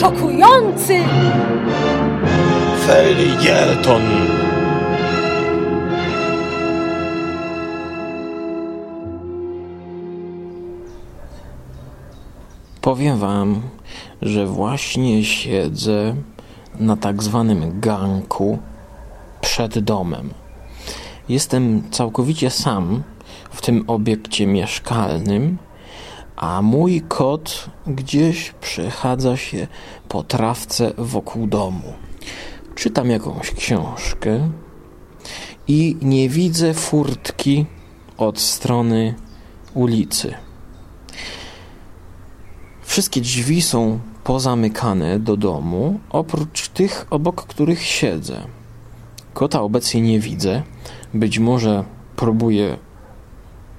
szokujący! Felieton! Powiem wam, że właśnie siedzę na tak zwanym ganku przed domem. Jestem całkowicie sam w tym obiekcie mieszkalnym, a mój kot gdzieś przechadza się po trawce wokół domu. Czytam jakąś książkę i nie widzę furtki od strony ulicy. Wszystkie drzwi są pozamykane do domu, oprócz tych, obok których siedzę. Kota obecnie nie widzę. Być może próbuję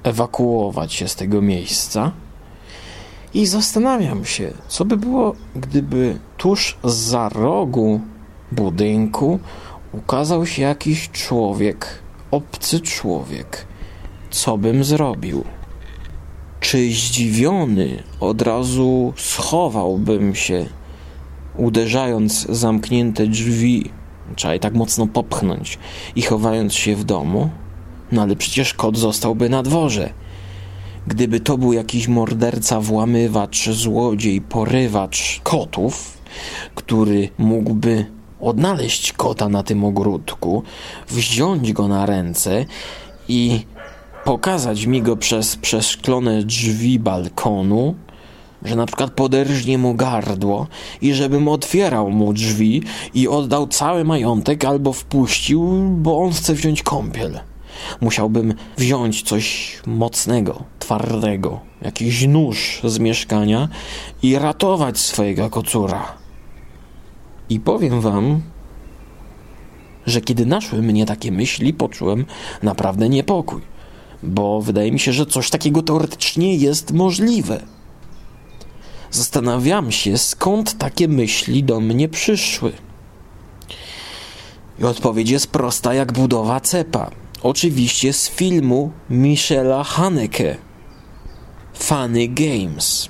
ewakuować się z tego miejsca. I zastanawiam się, co by było, gdyby tuż za rogu budynku ukazał się jakiś człowiek, obcy człowiek. Co bym zrobił? Czy zdziwiony od razu schowałbym się, uderzając zamknięte drzwi, trzeba je tak mocno popchnąć i chowając się w domu? No ale przecież kot zostałby na dworze. Gdyby to był jakiś morderca, włamywacz, złodziej, porywacz kotów, który mógłby odnaleźć kota na tym ogródku, wziąć go na ręce i pokazać mi go przez przeszklone drzwi balkonu, że na przykład poderżnie mu gardło i żebym otwierał mu drzwi i oddał cały majątek albo wpuścił, bo on chce wziąć kąpiel. Musiałbym wziąć coś mocnego, twardego, jakiś nóż z mieszkania i ratować swojego kocura. I powiem wam, że kiedy naszły mnie takie myśli, poczułem naprawdę niepokój, bo wydaje mi się, że coś takiego teoretycznie jest możliwe. Zastanawiam się, skąd takie myśli do mnie przyszły. I odpowiedź jest prosta jak budowa cepa. Oczywiście z filmu Michela Haneke Funny Games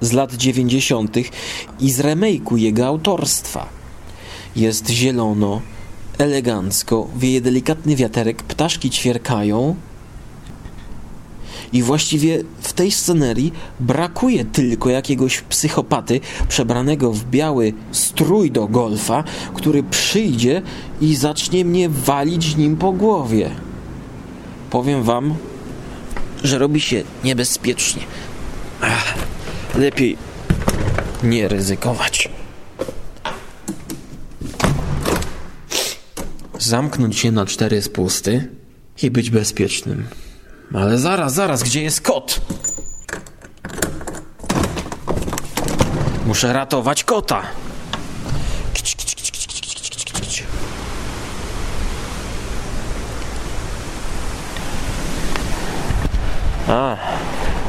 z lat 90. i z remake'u jego autorstwa. Jest zielono, elegancko, wieje delikatny wiaterek, ptaszki ćwierkają. I właściwie w tej scenerii brakuje tylko jakiegoś psychopaty przebranego w biały strój do golfa, który przyjdzie i zacznie mnie walić nim po głowie. Powiem wam, że robi się niebezpiecznie. Ach, lepiej nie ryzykować. Zamknąć się na cztery spusty i być bezpiecznym. Ale zaraz, zaraz, gdzie jest kot? Muszę ratować kota. A,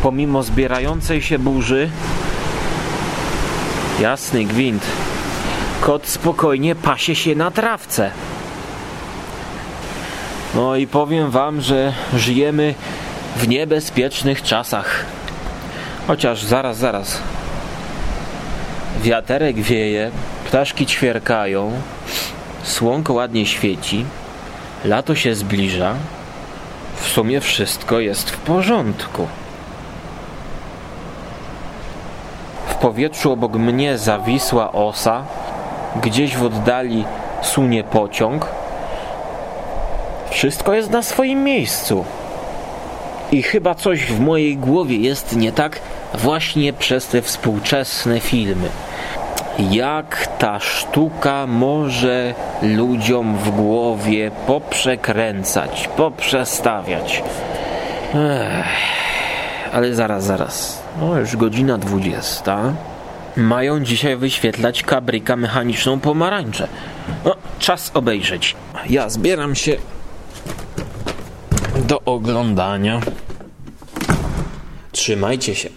pomimo zbierającej się burzy, jasny gwint, kot spokojnie pasie się na trawce. No i powiem wam, że żyjemy w niebezpiecznych czasach. Chociaż zaraz, zaraz. Wiaterek wieje, ptaszki ćwierkają, słonko ładnie świeci, lato się zbliża. Sumie wszystko jest w porządku. W powietrzu obok mnie zawisła osa, gdzieś w oddali sunie pociąg. Wszystko jest na swoim miejscu. I chyba coś w mojej głowie jest nie tak właśnie przez te współczesne filmy. Jak ta sztuka może ludziom w głowie poprzekręcać, poprzestawiać. Ech, ale zaraz, zaraz. No już godzina 20. Mają dzisiaj wyświetlać kabryka mechaniczną pomarańczę. No, czas obejrzeć. Ja zbieram się do oglądania. Trzymajcie się.